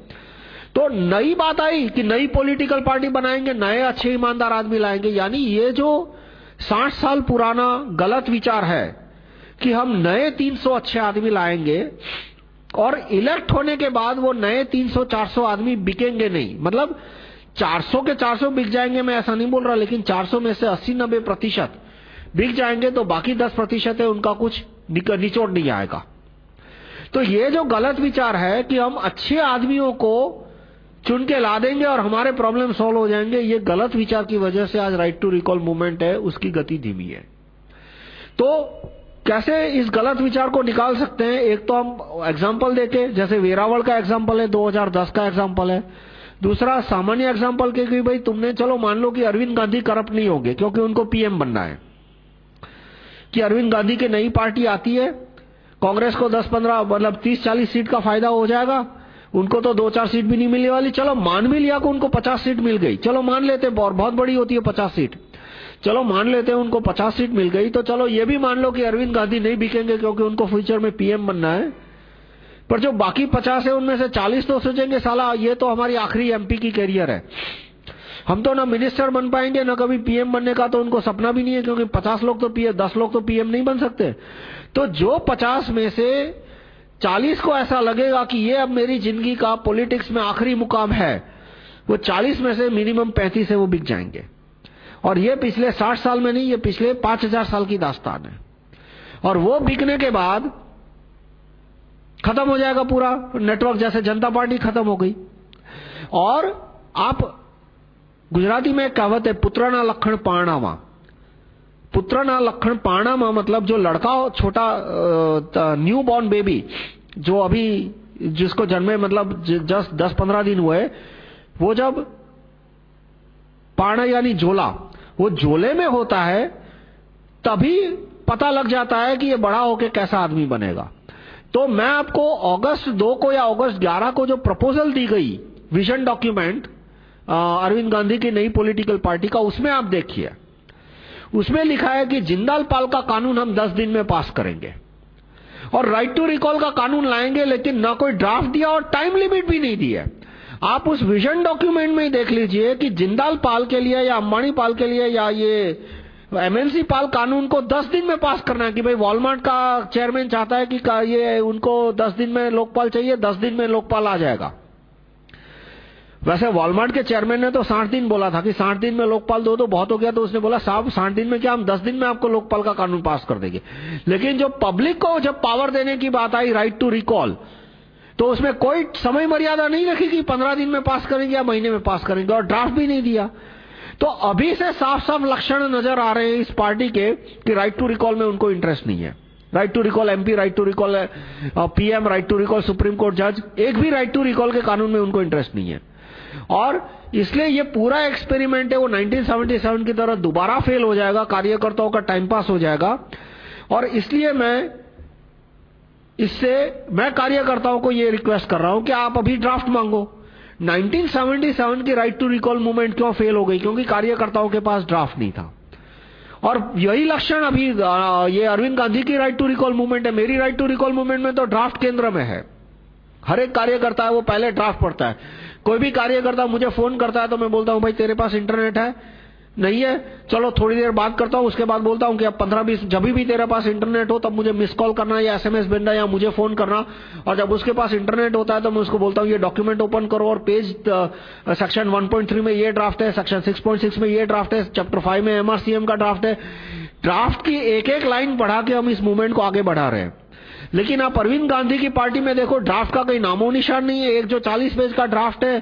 तो नई बात आई कि नई पॉलिटिकल पार्टी बनाएँगे, नए अच्छे ईमानदार आदमी लाएँगे। यानी ये जो 60 साल पुराना गलत विचार है कि हम नए 300 अच्छे आदमी लाएँगे और इलेक्ट होने के बाद वो नए 300-400 आदमी बिकेंगे नहीं। मतलब 400 के 400 बिक जाएँगे, मैं ऐसा नहीं बोल रहा, लेकिन 400 में से 80-90 प्रतिशत बिक जाएँगे तो बाकी 10 प्रतिशत है, उनका कुछ निचोड़ नहीं आएगा। तो ये जो गलत विचार है कि हम अच्छे आदमियों को चुन के ला देंगे और हमारे प्रॉब्लम सॉल्व हो जाएँगे, ये गलत विचार की वजह से आज राइट टू रिकॉल मूवमेंट है, उसकी गति धीमी है। तो कैसे इस गलत विचार को निकाल सकते हैं? एक तो हम एग्ज़ाम्पल देके जैसे वेरावल का एग्ज़ाम्पल है 2010 का एग्ज़ाम्पल है। दूसरा, सामान्य एग्ज़ाम्पल के कि भाई तुमने, चलो मान लो कि अरविंद गांधी करप्ट नहीं होंगे, क्योंकि उनको पीएम बनना है। कि अरविंद गांधी की नई पार्टी आती है, कांग्रेस को 10-15 मतलब 30-40 सीट का फ़ायदा हो जाएगा। उनको तो दो चार सीट भी नहीं मिलने वाली। चलो मान भी लिया को उनको 50 सीट मिल गई। चलो मान लेते बहुत बड़ी होती है 50 सीट। चलो मान लेते हैं उनको 50 सीट मिल गई तो चलो ये भी मान लो कि अरविंद गांधी नहीं बिकेंगे क्योंकि उनको फ्यूचर में पीएम बनना है। पर जो बाकी 50 है, उनमें से 40 तो सोचेंगे, साला, ये तो हमारी आखिरी एमपी की कैरियर है। हम तो ना मिनिस्टर बन पाएँगे, ना कभी पीएम बनने का तो उनको सपना भी नहीं है, क्योंकि 50 लोग तो पीएम 10 लोग तो पीएम नहीं बन सकते। तो जो 50 में से 40 को ऐसा लगेगा कि ये अब मेरी ज़िंदगी का पॉलिटिक्स में आखिरी मुकाम है, वो 40 में से मिनिमम 35 है, वो बिक जाएँगे। और ये पिछले 60 साल में नहीं, ये पिछले 5000 साल की दास्तान है। और वो बिकने के बाद खत्म हो जाएगा पूरा, नेटवर्क जैसे जनता पार्टी खत्म हो गई। और आप गुजराती में कहावत है, पुत्र पुत्राना लखन पाणामा पुत्राना लखन पाणामा मतलब जो लड़का हो, छोटा न्यू बॉर्न बेबी जो अभी, जिसको जन्मे मतलब जस्ट दस, पंद्रह दिन हुए, वो जब पाणा यानी झोला, वो झोले में होता है, तभी पता लग जाता है कि ये बड़ा होके कैसा आदमी बनेगा। तो मैं आपको अगस्त दो को या अगस्त ग्यारह को जो प्रपोजल दी गई विजन डॉक्यूमेंट अरविंद गांधी की नई पॉलिटिकल पार्टी का, उसमें आप देखिए। उसमें लिखा है कि जिंदाल पाल का कानून हम दस दिन में पास करेंगे। और राइट टू रिकॉल का कानून लाएँगे, लेकिन ना कोई ड्राफ्ट दिया और टाइम लिमिट भी नहीं दी है। आप उस विजन डॉक्यूमेंट में ही देख लीजिए कि जिंदाल पाल के लिए या अंबानी पाल के लिए या ये एमएनसी पाल कानून को 10 दिन में पास करना है कि भाई वॉलमार्ट का चेयरमैन चाहता है कि ये उनको 10 दिन में लोकपाल चाहिए 10 दिन में लोकपाल आ जाएगा। वैसे वॉलमार्ट के चेयरमैन ने तो 60 दिन बोला था कि 60 दिन में लोकपाल दो तो बहुत हो गया तो उसने बोला, साहब 60 दिन में क्या हम 10 दिन में आपको लोकपाल का कानून पास कर देंगे? लेकिन जो पब्लिक को, जब पावर देने की बात आई राइट टू रिकॉल तो उसमें कोई समय मर्यादा नहीं रखी कि पंद्रह दिन में पास करेंगे या महीने में पास करेंगे और ड्राफ्ट भी नहीं दिया। तो अभी से साफ़ साफ़ लक्षण नज़र आ रहे हैं इस पार्टी के कि राइट टू रिकॉल में उनको इंटरेस्ट नहीं है। Right to recall MP right to recall PM right to recall supreme court जज एक भी राइट टू रिकॉल के कानून में उनको इंटरेस्ट नहीं है। और इसलिए ये पूरा एक्सपेरिमेंट है, वो 1977 की तरह दोबारा फेल हो जाएगा, कार्यकर्ताओं का टाइम पास हो जाएगा। और इसलिए मैं इससे मैं कार्यकर्ताओं को ये रिक्वेस्ट कर रहा हूँ कि आप अभी ड्राफ्ट मांगो। 1977 की राइट टू रिकॉल मूवमेंट क्यों फेल हो गई? क्योंकि कार्यकर्ताओं के पास ड्राफ्ट नहीं था। और यही लक्षण अभी ये अरविंद गांधी की राइट टू रिकॉल मूवमेंट है। मेरी राइट टू रिकॉल मूवमेंट में तो ड्राफ्ट केंद्र में है। हर एक कार्यकर्ता है, वो पहले ड्राफ्ट पढ़ता है। कोई भी कार्यकर्ता मुझे फ़ोन करता है तो मैं बोलता हूँ, भाई, तेरे पास इंटरनेट है नहीं है। चलो, थोड़ी देर बात करता हूँ, उसके बाद बोलता हूँ कि अब पंद्रह बीस, जब भी तेरे पास इंटरनेट हो, तब मुझे मिस कॉल करना या एसएमएस भेजना या मुझे फ़ोन करना। और जब उसके पास इंटरनेट होता है तो मैं उसको बोलता हूँ, ये डॉक्यूमेंट ओपन करो और पेज सेक्शन 1.3 में ये ड्राफ्ट है सेक्शन 6.6 में ये ड्राफ्ट है चैप्टर 5 में एमआरसीएम का ड्राफ्ट है। ड्राफ्ट की एक एक लाइन पढ़ा के हम इस मूवमेंट को आगे बढ़ा रहे हैं। लेकिन आप अरविंद गांधी की पार्टी में देखो ड्राफ्ट का कोई नामो निशान नहीं है। एक जो 40 पेज का ड्राफ्ट है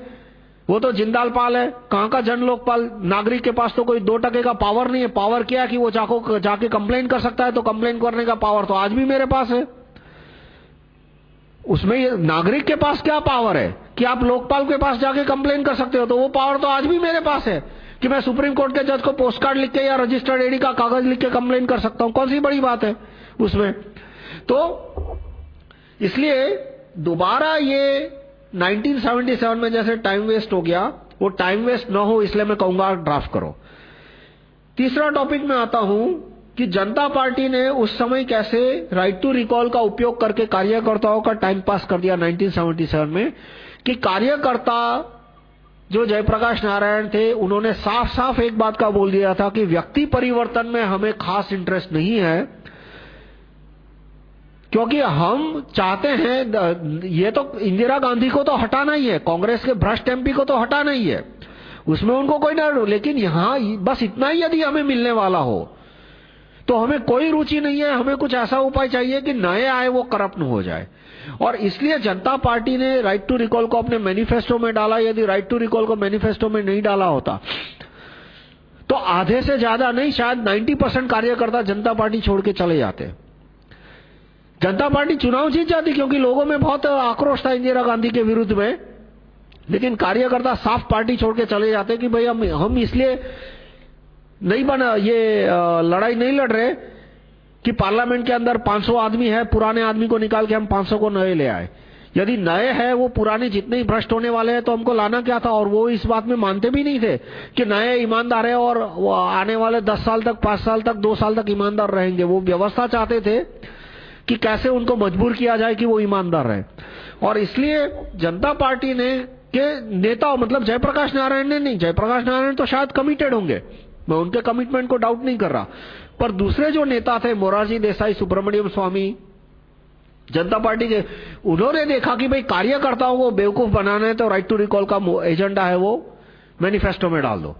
वो तो जिंदाल पाल है। कहाँ का जन लोकपाल नागरिक के पास तो कोई दो टके का पावर नहीं है। पावर क्या कि वो जाको जाके कंप्लेन कर सकता है? तो कंप्लेन करने का पावर तो आज भी मेरे पास है। उसमें नागरिक के पास क्या पावर है? कि आप लोकपाल के पास जाके कंप्लेन कर सकते हो तो वो पावर तो आज भी मेरे पास है। कि मैं सुप्रीम कोर्ट के जज को पोस्ट कार्ड लिख के या रजिस्टर्ड एडी का कागज़ लिख के कंप्लेन कर सकता हूँ। कौन सी बड़ी बात है उसमें? तो इसलिए दोबारा ये 1977 में जैसे टाइम वेस्ट हो गया, वो टाइम वेस्ट ना हो, इसलिए मैं कहूँगा ड्राफ्ट करो। तीसरा टॉपिक में आता हूँ कि जनता पार्टी ने उस समय कैसे राइट टू रिकॉल का उपयोग करके कार्यकर्ताओं का टाइम पास कर दिया 1977 में, कि कार्यकर्ता जो जयप्रकाश नारायण थे, उन्होंने साफ़ साफ़ एक बात का बोल दिया था कि व्यक्ति परिवर्तन में हमें खास इंटरेस्ट नहीं है। क्योंकि हम चाहते हैं, ये तो इंदिरा गांधी को तो हटाना ही है, कांग्रेस के भ्रष्ट एमपी को तो हटाना ही है। उसमें उनको कोई डर लेकिन यहाँ बस इतना ही यदि हमें मिलने वाला हो तो हमें कोई रुचि नहीं है, हमें कुछ ऐसा उपाय चाहिए कि नए आए वो करप्ट हो जाए। और इसलिए जनता पार्टी ने राइट टू रिकॉल को अपने मैनिफेस्टो में डाला, यदि राइट टू रिकॉल को मैनिफेस्टो में नहीं डाला होता तो आधे से ज़्यादा नहीं, शायद 90 परसेंट कार्यकर्ता जनता पार्टी छोड़ के चले जाते। जनता पार्टी चुनाव जीत जाती क्योंकि लोगों में बहुत आक्रोश था इंदिरा गांधी के विरुद्ध में। लेकिन कार्यकर्ता साफ़ पार्टी छोड़ के चले जाते कि भाई हम हम इसलिए नहीं बना, ये लड़ाई नहीं लड़ रहे कि पार्लियामेंट के अंदर 500 आदमी है, पुराने आदमी को निकाल के हम 500 को नए ले आए। यदि नए हैं, वो पुराने जितने ही भ्रष्ट होने वाले हैं तो हमको लाना क्या था? और वो इस बात में मानते भी नहीं थे कि नए ईमानदार है और आने वाले 10 साल तक 5 साल तक 2 साल तक ईमानदार रहेंगे। वो व्यवस्था चाहते थे कि कैसे उनको मजबूर किया जाए कि वो ईमानदार रहे। और इसलिए जनता पार्टी ने के नेता मतलब जयप्रकाश नारायण ने नहीं, जयप्रकाश नारायण तो शायद कमिटेड होंगे। मैं उनके कमिटमेंट को डाउट नहीं कर रहा। पर दूसरे जो नेता थे, मोरारजी देसाई, सुब्रमण्यम स्वामी, जनता पार्टी के, उन्होंने देखा कि भाई कार्यकर्ताओं को बेवकूफ़ बनाना है तो राइट टू रिकॉल का एजेंडा है वो मैनिफेस्टो में डाल दो।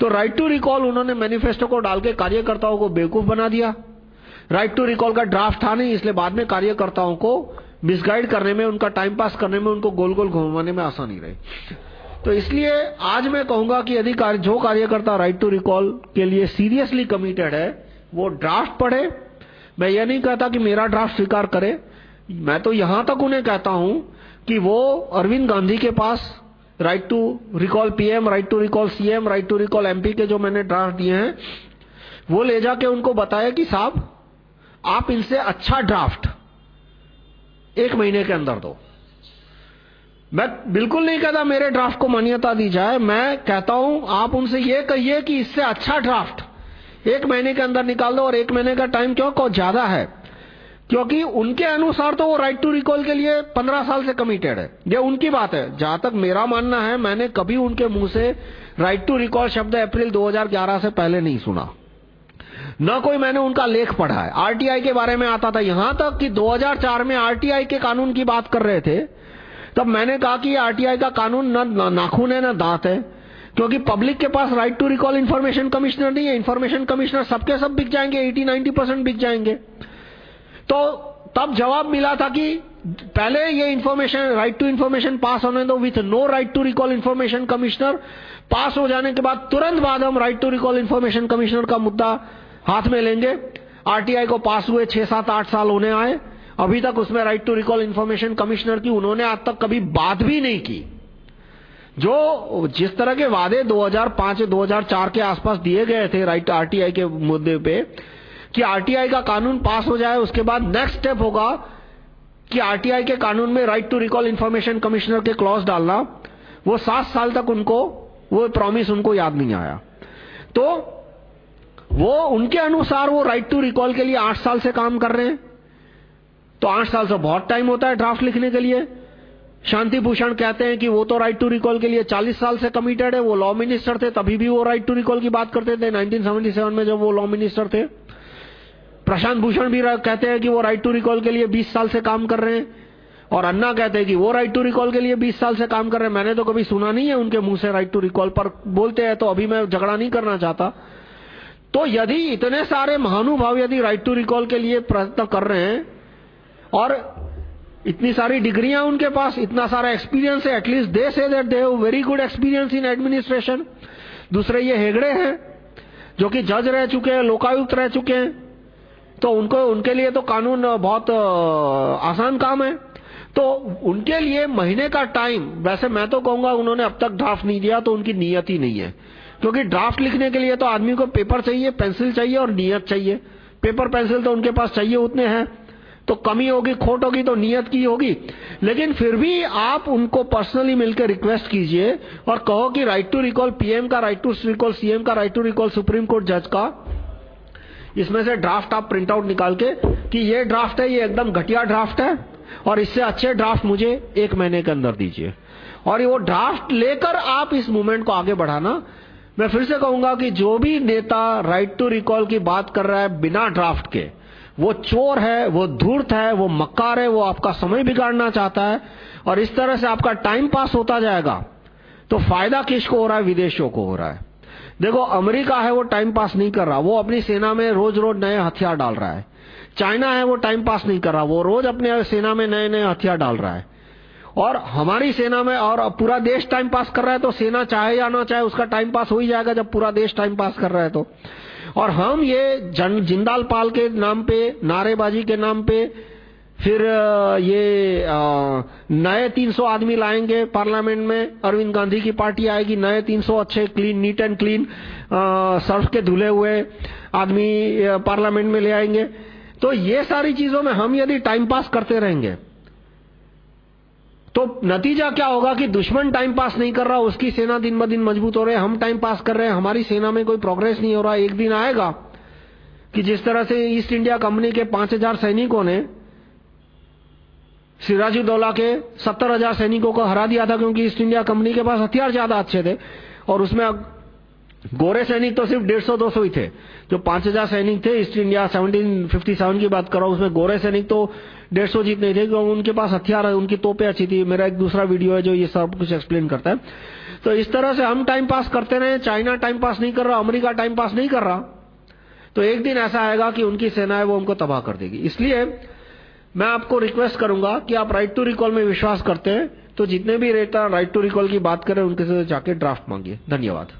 तो राइट टू रिकॉल उन्होंने मैनिफेस्टो को डाल के कार्यकर्ताओं को बेवकूफ़ बना दिया। राइट टू रिकॉल का ड्राफ्ट था नहीं, इसलिए बाद में कार्यकर्ताओं को मिसगाइड करने में, उनका टाइम पास करने में, उनको गोल गोल घुमाने में आसानी रही। तो इसलिए आज मैं कहूँगा कि यदि जो कार्यकर्ता राइट टू रिकॉल के लिए सीरियसली कमिटेड है, वो ड्राफ्ट पढ़े। मैं ये नहीं कहता कि मेरा ड्राफ्ट स्वीकार करे। मैं तो यहाँ तक उन्हें कहता हूँ कि वो अरविंद गांधी के पास right to recall PM right to recall CM right to recall MP के जो मैंने ड्राफ्ट दिए हैं, वो ले जाके उनको बताया कि साहब आप इनसे अच्छा ड्राफ्ट एक महीने के अंदर दो। मैं बिल्कुल नहीं कहता मेरे ड्राफ्ट को मान्यता दी जाए। मैं कहता हूँ, आप उनसे ये कहिए कि इससे अच्छा ड्राफ्ट एक महीने के अंदर निकाल दो और एक महीने का टाइम क्यों? को ज़्यादा है? क्योंकि उनके अनुसार तो वो राइट टू रिकॉल के लिए पंद्रह साल से कमिटेड है। ये उनकी बात है। जहाँ तक मेरा मानना है, मैंने कभी उनके मुँह से राइट टू रिकॉल शब्द अप्रैल 2011 से पहले नहीं सुना। न कोई मैंने उनका लेख पढ़ा है। आरटीआई के बारे में आता था यहाँ तक कि 2004 में आरटीआई के कानून की बात कर रहे थे, तब मैंने कहा कि आरटीआई का कानून न नाखून है, न दांत है, क्योंकि पब्लिक के पास right to recall information commissioner नहीं है। इन्फॉर्मेशन कमिश्नर सबके सब बिक जाएँगे 80-90 परसेंट बिक जाएँगे। तो तब जवाब मिला था कि पहले ये information right to information pass होने दो। With no right to recall information commissioner pass हो जाने के बाद तुरंत बाद हम right to recall information commissioner का मुद्दा हाथ में लेंगे। आरटीआई को पास हुए छह, सात, आठ साल होने आए। अभी तक उसमें right to recall information commissioner की उन्होंने आज तक कभी बात भी नहीं की। जो जिस तरह के वादे 2005-2004 के आसपास दिए गए थे राइट आरटीआई के मुद्दे पे, कि आरटीआई का कानून पास हो जाए, उसके बाद नेक्स्ट स्टेप होगा कि आरटीआई के कानून में right to recall information commissioner के क्लॉज डालना। वो सात साल तक उनको, वो प्रॉमिस उनको याद नहीं आया। तो वो उनके अनुसार वो राइट टू रिकॉल के लिए आठ साल से काम कर रहे हैं। तो आठ साल से बहुत टाइम होता है ड्राफ्ट लिखने के लिए। शांति भूषण कहते हैं कि वो तो राइट टू रिकॉल के लिए 40 साल से कमिटेड है, वो लॉ मिनिस्टर थे, तभी भी वो राइट टू रिकॉल की बात करते थे। 1977 में जब वो लॉ मिनिस्टर थे। प्रशांत भूषण भी कहते हैं कि वो राइट टू रिकॉल के लिए 20 साल से काम कर रहे हैं। और अन्ना कहते हैं कि वो राइट टू रिकॉल के लिए 20 साल से काम कर रहे हैं। मैंने तो कभी सुना नहीं है उनके मुँह से राइट टू रिकॉल पर बोलते हैं तो अभी मैं झगड़ा नहीं करना चाहता। तो यदि इतने सारे महानुभाव यदि राइट टू रिकॉल के लिए प्रयत्न कर रहे हैं, और इतनी सारी डिग्रियाँ उनके पास, इतना सारा एक्सपीरियंस है at least they say that they very good experience in administration दूसरे ये हेगड़े हैं, जो कि जज रह चुके हैं, लोकायुक्त रह चुके हैं तो उनको, उनके लिए तो कानून बहुत आसान काम है। तो उनके लिए महीने का टाइम वैसे मैं तो कहूँगा उन्होंने अब तक ड्राफ्ट नहीं दिया तो उनकी नियत ही नहीं है। क्योंकि ड्राफ्ट लिखने के लिए तो आदमी को पेपर चाहिए पेंसिल चाहिए और नियत चाहिए। पेपर पेंसिल तो उनके पास चाहिए उतने हैं। तो कमी होगी, खोट होगी तो नियत की होगी। लेकिन फिर भी आप उनको पर्सनली मिलकर रिक्वेस्ट कीजिए और कहो कि राइट टू रिकॉल पीएम का राइट टू रिकॉल सीएम का right to recall supreme court जज का। इसमें से ड्राफ्ट आप प्रिंट आउट निकाल के कि ये ड्राफ्ट है, ये एकदम घटिया ड्राफ्ट है और इससे अच्छे ड्राफ्ट मुझे एक महीने के अंदर दीजिए। और वो ड्राफ्ट लेकर आप इस मूवमेंट को आगे बढ़ाना मैं फिर से कहूँगा कि जो भी नेता राइट टू रिकॉल की बात कर रहा है बिना ड्राफ्ट के, वो चोर है, वो धूर्त है, वो मक्कार है, वो आपका समय बिगाड़ना चाहता है और इस तरह से आपका टाइम पास होता जाएगा तो फ़ायदा किसको हो रहा है? विदेशों को हो रहा है। देखो, अमेरिका है, वो टाइम पास नहीं कर रहा, वो अपनी सेना में रोज रोज नए हथियार डाल रहा है। चाइना है, वो टाइम पास नहीं कर रहा, वो रोज अपने सेना में नए नए हथियार डाल रहा है। और हमारी सेना में, और पूरा देश टाइम पास कर रहा है तो सेना चाहे या ना चाहे, उसका टाइम पास हो ही जाएगा जब पूरा देश टाइम पास कर रहा है तो। और हम ये जिंदाल पाल के नाम पे, नारेबाजी के नाम पे, फिर ये नए 300 आदमी लाएँगे पार्लियामेंट में, अरविंद गांधी की पार्टी आएगी, नए 300 अच्छे clean neat and clean Surf के धुले हुए आदमी पार्लियामेंट में ले आएँगे। तो ये सारी चीज़ों में हम यदि टाइम पास करते रहेंगे तो नतीजा क्या होगा कि दुश्मन टाइम पास नहीं कर रहा, उसकी सेना दिन ब दिन मज़बूत हो रही हम टाइम पास कर रहे हैं, हमारी सेना में कोई प्रोग्रेस नहीं हो रहा, एक दिन आएगा कि जिस तरह से ईस्ट इंडिया कंपनी के 5000 सैनिकों ने सिराजुद्दौला के 70000 सैनिकों को हरा दिया था, क्योंकि ईस्ट इंडिया कंपनी के पास हथियार ज़्यादा अच्छे थे, और उसमें गोरे सैनिक तो सिर्फ़ 150-200 ही थे, जो 5000 सैनिक थे ईस्ट इंडिया 1757 की बात कर, उसमें गोरे सैनिक तो 150 जीत नहीं थे क्योंकि उनके पास हथियार है, उनकी तोपे अच्छी थी। मेरा एक दूसरा वीडियो है जो ये सब कुछ एक्सप्लेन करता है। तो इस तरह से हम टाइम पास करते रहे चाइना टाइम पास नहीं कर रहा अमरीका टाइम पास नहीं कर रहा। तो एक दिन ऐसा आएगा कि उनकी सेना है, वो उनको तबाह कर देगी। इसलिए मैं आपको रिक्वेस्ट करूँगा कि आप राइट टू रिकॉल में विश्वास करते हैं तो जितने भी रेता राइट टू रिकॉल की बात करें, उनके से जाके ड्राफ्ट मांगिए। धन्यवाद।